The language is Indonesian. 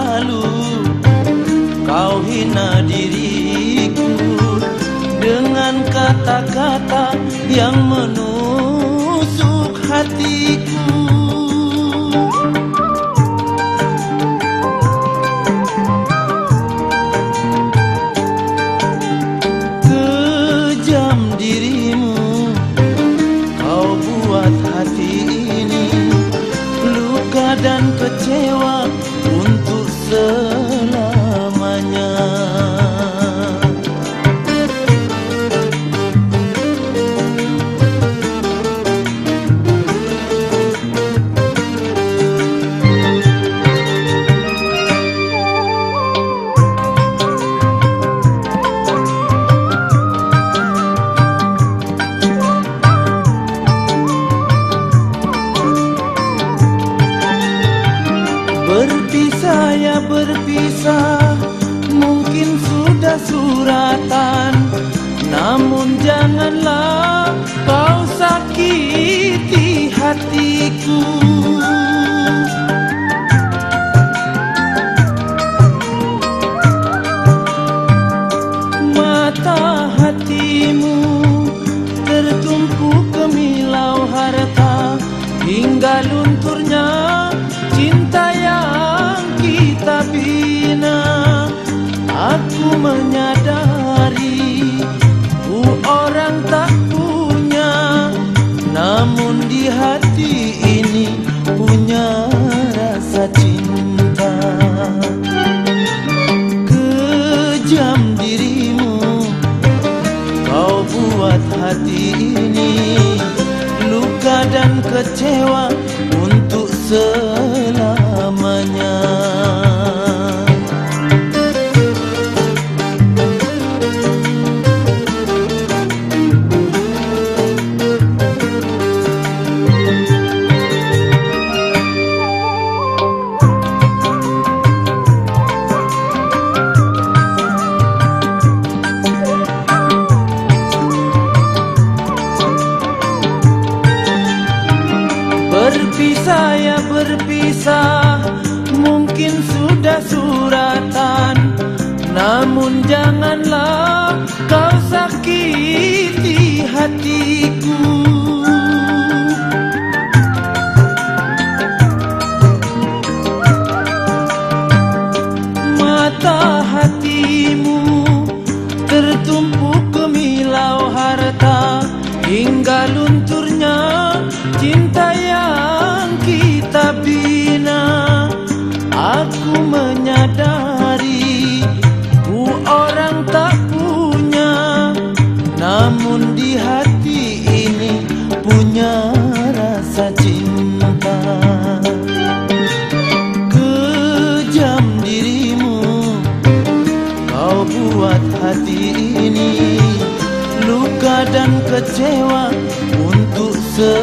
lalu Kau hina diriku Dengan kata-kata yang menusuk hatiku. Kejam dirimu Kau buat hati ini Luka dan kecewa untuk Berpisah ya berpisah. Mungkin sudah suratan. Namun janganlah menyadari ku orang tak punya Namun di hati ini punya rasa cinta. Kejam dirimu Kau buat hati ini Luka dan kecewa untuk selamanya Berpisah ya berpisah. Mungkin sudah suratan Namun janganlah hati ini. Luka dan kecewa untuk se